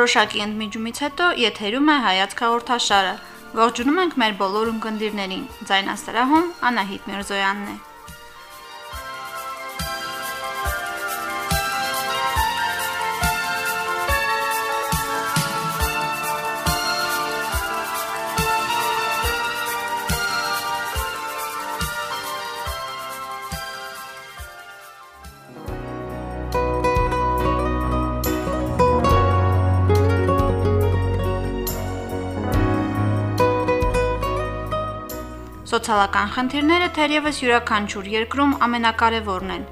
Որոշակի ընդմիջումից հետո եթերում է հայացք հաղորդաշարը։ Ողջունում ենք մեր բոլոր ունկնդիրներին։ Ձայնասրահում Անահիտ Միրզոյանն է։ Սոցիալական խնդիրները թերևս յուրաքանչյուր երկրում ամենակարևորն են։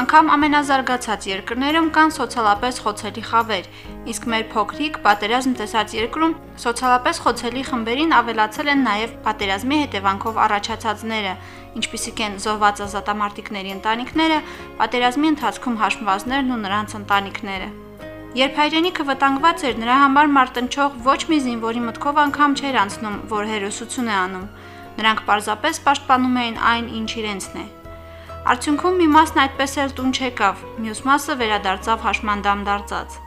Անկամ ամենազարգացած երկրներում կան սոցիալապես խոցելի խավեր, իսկ մեր փոքրիկ պատերազմ տեսած երկրում սոցիալապես խոցելի խմբերին ավելացել են նաև պատերազմի հետևանքով առաջացածները, ինչպիսիք են զոհված ազատամարտիկների ընտանիքները, պատերազմի ընթացքում հաշմվածներն ու նրանց ընտանիքները։ Երբ հայրենիքը վտանգված էր, նրա համար մարտնչող ոչ մի զինվորի մտքով անգամ չէր անցնում, որ հերոսություն է անում։ Նրանք պարզապես պաշտպանում էին այն, ինչ իրենցն է։ Արդյունքում մի մասն այդպես էլ տուն չեկավ, մյուս մասը վերադարձավ հաշմանդամ դարձած։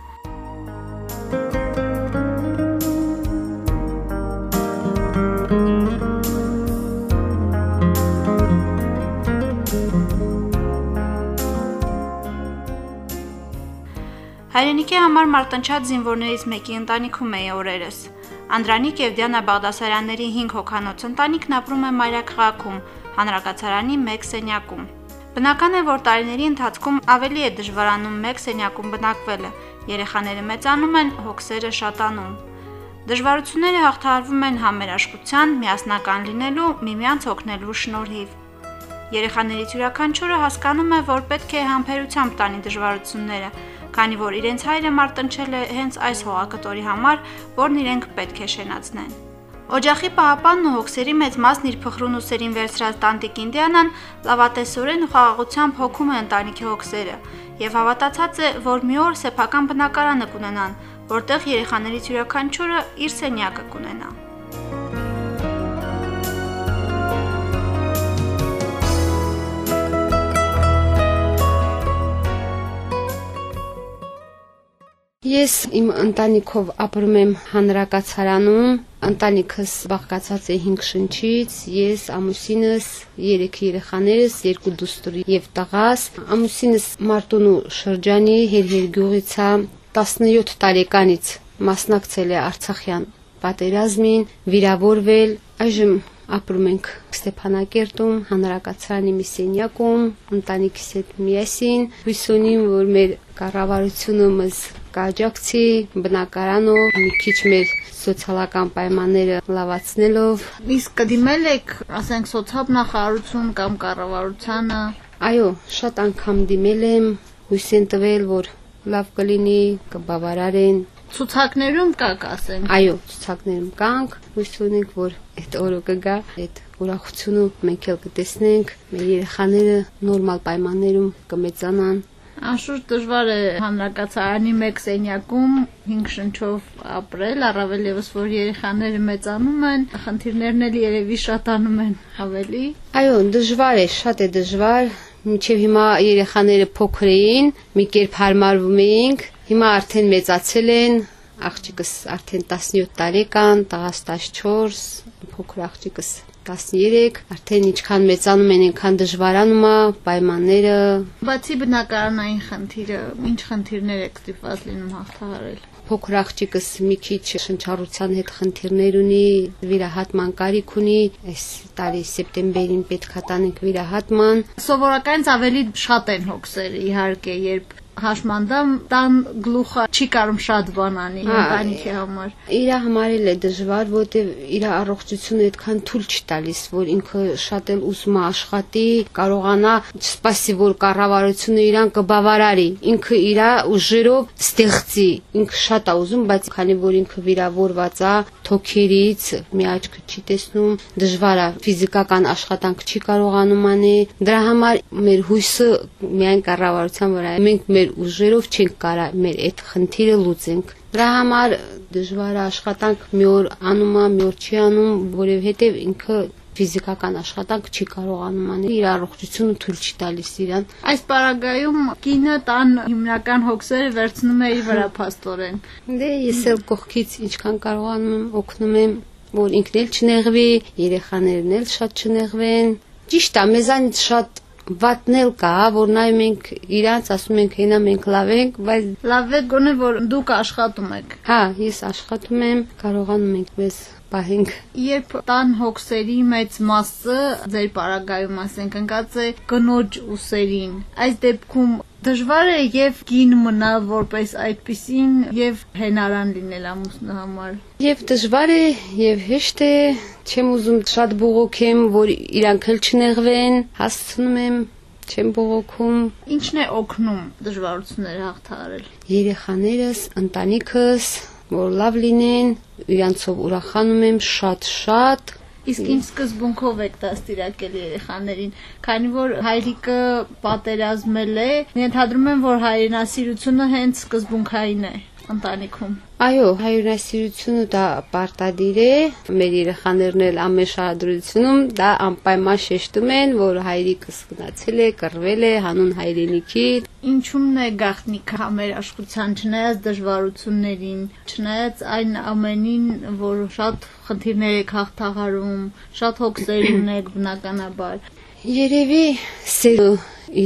Հայրենիքի համար մարտնչած զինվորներից մեկի ընտանիքում էի օրերս։ Անդրանիկ եւ Դիանա Բաղդասարյանների 5 հոգանոց ընտանիքն ապրում է Մայրաքաղաքում, հանրակացարանի 1 սենյակում։ Բնական է, որ տարիների ընթացքում ավելի է դժվարանում 1 սենյակում բնակվելը։ Երեխաները մեծանում են, հոգսերը շատանում։ Դժվարությունները հաղթահարվում են համերաշխության, միասնական լինելու, միմյանց օգնելու շնորհիվ։ Երեխաներից յուրաքանչյուրը հասկանում է, որ պետք է համբերությամբ տանի դժվարությունները, քանի որ իրենց հայրը մարտնչել է հենց այս հողակտորի համար, որն իրենք պետք է շենացնեն։ Օջախի պահապանն ու հոգսերի մեծ մասն իր փխրուն ուսերին վերցրած տանտիկ Ինդիանան լավատեսորեն ու խաղաղությամբ հոգում է ընտանիքի հոգսերը եւ հավատացած է, որ մի օր սեփական բնակարանը կունենան, որտեղ երեխաներից յուրաքանչյուրը իր սենյակը կունենա։ Ես իմ ընտանիքով ապրում եմ հանրակացարանում, ընտանիքս բաղկացած է 5 շնչից, ես, ամուսինս, 3 երեխաներս, 2 դուստր եւ տղաս։ Ամուսինս Մարտունու շրջանի Հերհեր գյուղից է 17 տարեկանից մասնակցել է Արցախյան պատերազմին, վիրավորվել, այժմ ապրում ենք Ստեփանակերտում, հանրակացարանի մի սենյակում, ընտանիքիս հետ միասին։ Հույս ունիմ, որ մեր կառավարությունը մեզ կաջակցի բնակարանով, մի քիչ մեր սոցիալական պայմանները լավացնելով։ Իսկ կդիմել եք, ասենք, սոցիալ նախարարություն կամ կառավարությանը։ Այո, շատ անգամ դիմել եմ, հույս են տվել, որ լավ կլինի, կբավարարեն Ցուցակներում կաք ասենք։ Այո, ցուցակներում կանք, հույս ունենք, որ այդ օրը կգա, այդ ուրախությունը մենք էլ կտեսնենք, մեր երեխաները նորմալ պայմաններում կմեծանան։ Անշուշտ դժվար է հանրակացարանի մեկ սենյակում 5 շնչով ապրել, առավել եւս որ երեխաները մեծանում են, խնդիրներն էլ երևի շատանում են ավելի։ Այո, դժվար է, շատ է դժվար, Մինչև հիմա երեխաները փոքր էին, մի կերպ հարմարվում էինք, հիմա արդեն մեծացել են, աղջիկս արդեն 17 տարեկան, տղաս 14, փոքր աղջիկս 13, արդեն ինչքան մեծանում են, այնքան դժվարանում է պայմանները։ Բացի բնակարանային խնդիրը, ինչ խնդիրներ եք ստիպված լինում հաղթահարել փոքր աղջիկս մի քիչ շնչառության հետ խնդիրներ ունի, վիրահատման կարիք ունի, այս տարի սեպտեմբերին պետքա տանենք վիրահատման։ Սովորականից ավելի շատ են հոգսերը, իհարկե, երբ հաշմանդամ տան գլուխը չի կարում շատ բան անի ընտանիքի համար։ Իր համար էլ է դժվար, որտեվ իր առողջությունը այդքան թույլ չի տալիս, որ ինքը շատ էլ ուզում է աշխատի, կարողանա սպասի, որ կառավարությունը իրան կբավարարի։ Ինքը իր ուժերով ստեղծի։ Ինքը շատ է ուզում, բայց քանի որ ինքը վիրավորված է, թոքերից մի աչքը չի տեսնում, դժվար է ֆիզիկական աշխատանք չի կարողանում անի։ Դրա համար մեր հույսը միայն կառավարության վրա է։ Մենք մեր մեր ուժերով չենք կարա մեր այդ խնդիրը լուծենք։ Դրա համար դժվար աշխատանք մի օր անում է, մի օր չի անում, որովհետև ինքը ֆիզիկական աշխատանք չի կարողանում անել, իր առողջությունը թույլ չի տալիս իրան։ Այս պարագայում կինը տան հիմնական հոգսերը վերցնում է իր վրա փաստորեն։ Դե ես էլ կողքից ինչքան կարողանում եմ օգնում եմ, որ ինքն էլ չնեղվի, երեխաներն էլ շատ չնեղվեն։ Ճիշտ է, մեզանից շատ վատնել կա, որ նայում ենք իրանց, ասում ենք հենա մենք լավ ենք, բայց լավ է գոնե որ դուք աշխատում եք։ Հա, ես աշխատում եմ, կարողանում ենք մեզ պահենք։ Երբ տան հոգսերի մեծ մասը ձեր պարագայում ասենք ընկած է կնոջ ուսերին, այս դեպքում դժվար է եւ կին մնալ որպես այդպեսին եւ հենարան լինել ամուսնու համար։ Եվ դժվար է եւ հեշտ է, չեմ ուզում շատ բողոքեմ, որ իրանք էլ չնեղվեն, հասցնում եմ չեմ բողոքում։ Ինչն է օգնում դժվարությունները հաղթահարել։ Երեխաներս, ընտանիքս, որ լավ լինեն, իրանցով ուրախանում եմ շատ-շատ, Իսկ ինչ սկզբունքով եք դաստիարակել երեխաներին, քանի որ հայրիկը պատերազմել է, ենթադրում եմ, որ հայրենասիրությունը հենց սկզբունքային է ընտանիքում։ Այո, հայրենասիրությունը դա պարտադիր է։ Մեր երեխաներն էլ ամեն շարադրությունում դա անպայման շեշտում են, որ հայրիկս գնացել է, կռվել է հանուն հայրենիքի։ Ինչումն է գաղտնիքը համերաշխության, չնայած դժվարություններին, չնայած այն ամենին, որ շատ խնդիրներ եք հաղթահարում, շատ հոգսեր ունեք բնականաբար։ Երևի սերը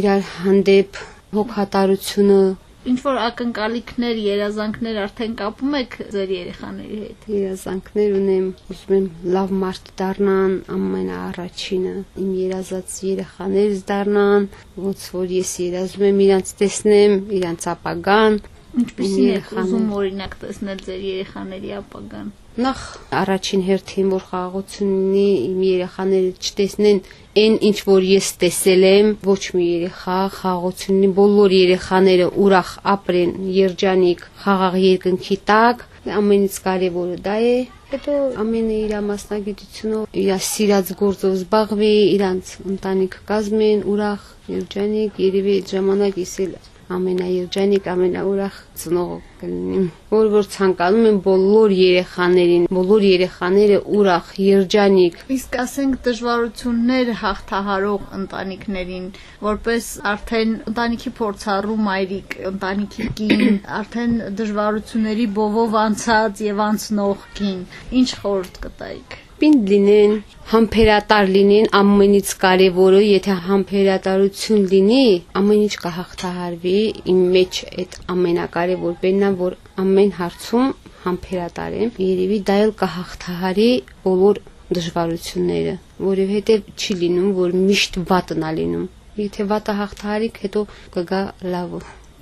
իրար հանդեպ հոգատարությունը Ինչ որ ակնկալիքներ, երազանքներ արդեն կապում եք ձեր երեխաների հետ։ Երազանքներ ունեմ, ուզում եմ լավ մարդ դառնան, ամենաառաջինը իմ երազած երեխաներս դառնան, ոնց որ ես երազում եմ իրանց տեսնեմ, իրանց ապագան, Ինչպեսին եք ուզում օրինակ տեսնել ձեր երեխաների ապագան։ Նախ առաջին հերթին որ խաղաղություն ունի իմ երեխաները չտեսնեն այն ինչ որ ես տեսել եմ ոչ մի երեխա խաղաղություն ունի բոլոր երեխաները ուրախ ապրեն երջանիկ խաղաղ երկնքի տակ ամենից կարևորը դա է հետո ամենը իր մասնագիտությունով իր սիրած գործով զբաղվի իրանց ընտանիք կազմեն ուրախ երջանիկ երևի այդ ժամանակ ես էլ ամենաերջանիկ, ամենաուրախ ծնողը կլինեմ, որ որ ցանկանում եմ բոլոր երեխաներին, բոլոր երեխաները ուրախ, երջանիկ։ Իսկ ասենք դժվարություններ հաղթահարող ընտանիքներին, որպես արդեն ընտանիքի փորձառու մայրիկ, ընտանիքի կին, արդեն դժվարությունների բովով անցած եւ անցնող կին, ինչ խորհուրդ կտայիք պինդ լինեն, համբերատար լինեն, ամենից կարևորը, եթե համբերատարություն լինի, ամեն ինչ կհաղթահարվի, իմ մեջ այդ ամենակարևոր բանն է, որ ամեն հարցում համբերատար եմ, երևի դա էլ կհաղթահարի բոլոր դժվարությունները, որովհետև չի լինում, որ միշտ վատն է լինում։ Եթե վատը հաղթահարիք, հետո կգա լավը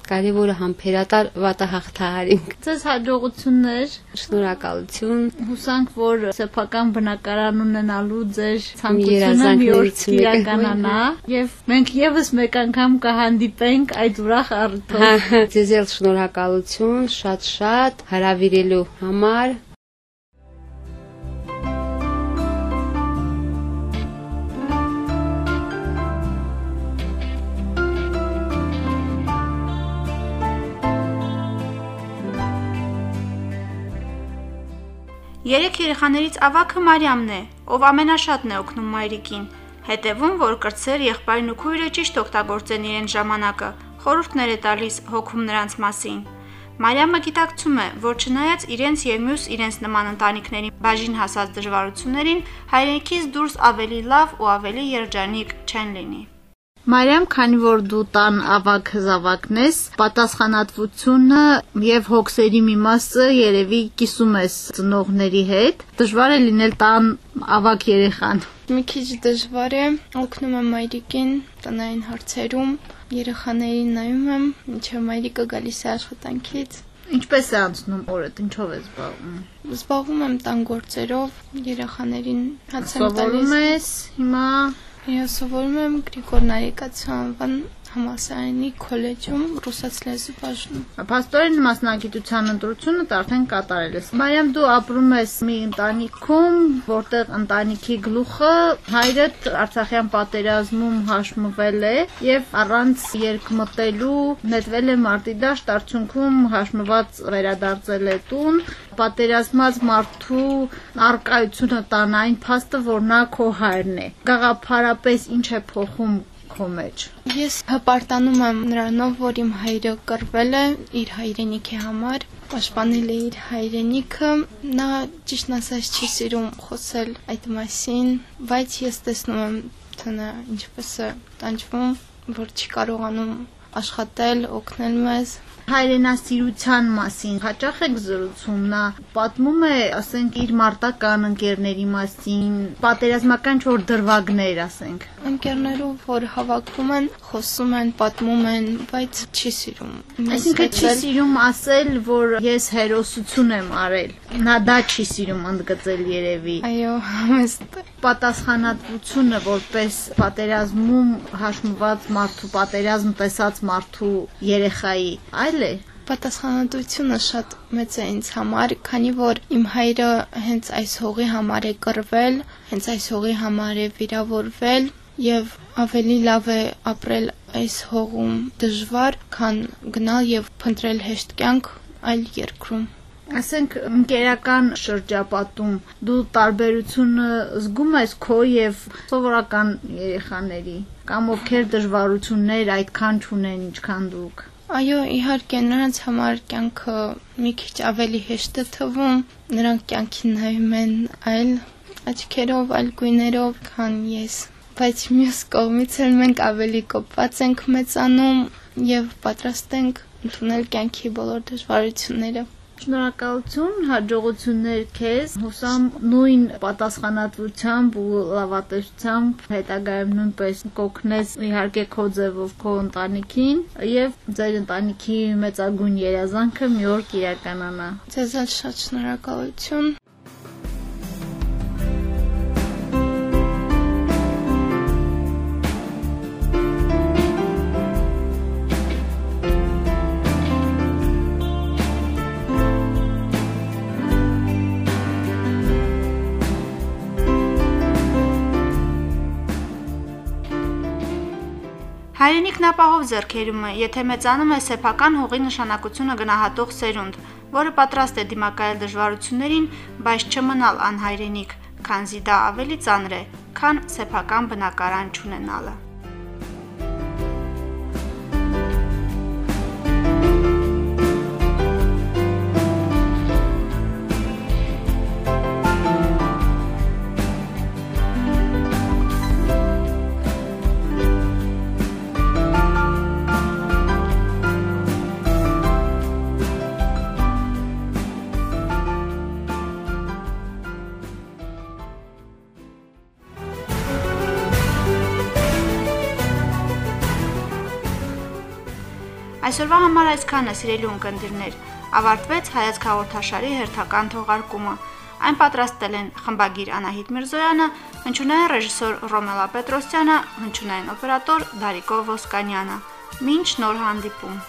կարևորը համբերատար վատահաղթահարինք։ Ձեզ հաջողություններ, շնորհակալություն։ Հուսանք, որ սեփական բնակարան ունենալու ձեր ցանկությունը մի օր կիրականանա եւ մենք եւս մեկ անգամ կհանդիպենք այդ ուրախ առիթով։ Ձեզ էլ շնորհակալություն, շատ-շատ հրավիրելու համար Երեք երեխաներից ավակը Մարիամն է, ով ամենաշատն է օգնում մայրիկին։ Հետևում, որ կրտսեր եղբայրն ու քույրը ճիշտ օգտագործեն իրենց ժամանակը, խորհուրդներ է տալիս հոգում նրանց մասին։ Մարիամը գիտակցում է, որ չնայած իրենց եւ մյուս իրենց նման ընտանիքների բաժին հասած դժվարություններին, հայրենիքից դուրս ավելի լավ ու ավելի երջանիկ չեն լինի։ Մարիամ, քանի որ դու տան ավակ հզավակն ես, պատասխանատվությունը եւ հոգսերի մի մասը երևի կիսում ես ծնողների հետ։ Դժվար է լինել տան ավակ երեխան։ Մի քիչ դժվար է, օգնում եմ մայրիկին տնային հարցերում, երեխաներին նայում եմ, ինչեւ մայրիկը գալիս է աշխատանքից։ Ինչպես է անցնում օրդ, ինչով ես զբաղվում։ Զբաղվում եմ տան գործերով, երեխաներին հաց եմ տալիս։ Սովորում ես հիմա Ես սովորում եմ Գրիգոր Նարեկացու անվան համալսարանի քոլեջում ռուսաց լեզու բաժնում։ Փաստորեն մասնագիտության ընտրությունը արդեն կատարել ես։ Մարիամ, դու ապրում ես մի ընտանիքում, որտեղ ընտանիքի գլուխը հայրդ Արցախյան պատերազմում հաշմվել է եւ առանց երկմտելու նետվել է մարտի դաշտ, արդյունքում հաշմված վերադարձել է տուն, պատերազմած մարդու արկայությունը տան այն փաստը, որ նա քո հայրն է։ Գաղափարապես ինչ է փոխում քո մեջ։ Ես հպարտանում եմ նրանով, որ իմ հայրը կռվել է իր հայրենիքի համար, պաշտպանել է իր հայրենիքը։ Նա ճիշտ ասած չի սիրում խոսել այդ մասին, բայց ես տեսնում եմ, թե նա ինչպես է տանջվում, որ չի կարողանում աշխատել, օգնել մեզ հայրենասիրության մասին հաճախ եք զրուցում նա պատմում է ասենք իր մարտական ընկերների մասին պատերազմական չոր դրվագներ ասենք ընկերներով որ հավաքվում են խոսում են պատմում են բայց չի սիրում այսինքն չի սիրում ասել որ ես հերոսություն եմ արել նա դա չի սիրում ընդգծել երևի այո պատասխանատվությունը որպես պատերազմում հաշմված մարդու պատերազմ տեսած մարդու երեխայի այլ է պատասխանատվությունը շատ մեծ է ինձ համար, քանի որ իմ հայրը հենց այս հողի համար է կռվել, հենց այս հողի համար է վիրավորվել եւ ավելի լավ է ապրել այս հողում դժվար, քան գնալ եւ փնտրել հեշտ կյանք այլ երկրում ասենք ընկերական շրջապատում դու տարբերությունը զգում ես քո եւ սովորական երեխաների կամ ովքեր դժվարություններ այդքան չունեն ինչքան դուք Այո, իհարկե, նրանց համար կյանքը մի քիչ ավելի հեշտ է թվում։ Նրանք կյանքին նայում են այլ աչքերով, այլ գույներով, քան ես։ Բայց մյուս կողմից էլ մենք ավելի կոպված ենք մեծանում եւ պատրաստ ենք ընդունել կյանքի բոլոր դժվարությունները։ Շնորհակալություն, հաջողություններ քեզ։ Հուսամ նույն պատասխանատվությամբ ու լավատեսությամբ հետագայում նույնպես կօգնես իհարկե քո ձևով քո ընտանիքին եւ ձեր ընտանիքի մեծագույն երազանքը մի օր կիրականանա։ Ձեզ շատ շնորհակալություն։ Հայրենիքն ապահով ձեռքերում է, եթե մեծանում է սեփական հողի նշանակությունը գնահատող սերունդ, որը պատրաստ է դիմակայել դժվարություններին, բայց չմնալ անհայրենիք, քանզի դա ավելի ծանր է, քան սեփական բնակարան չունենալը։ Այսօրվա համար այսքանը սիրելի ունկնդիրներ։ Ավարտվեց հայաց հաղորդաշարի հերթական թողարկումը։ Այն պատրաստել են խմբագիր Անահիտ Միրզոյանը, հնչյունային ռեժիսոր Ռոմելա Պետրոսյանը, հնչյունային օպերատոր Դարիկո Ոսկանյանը։ Մինչ նոր հանդիպում։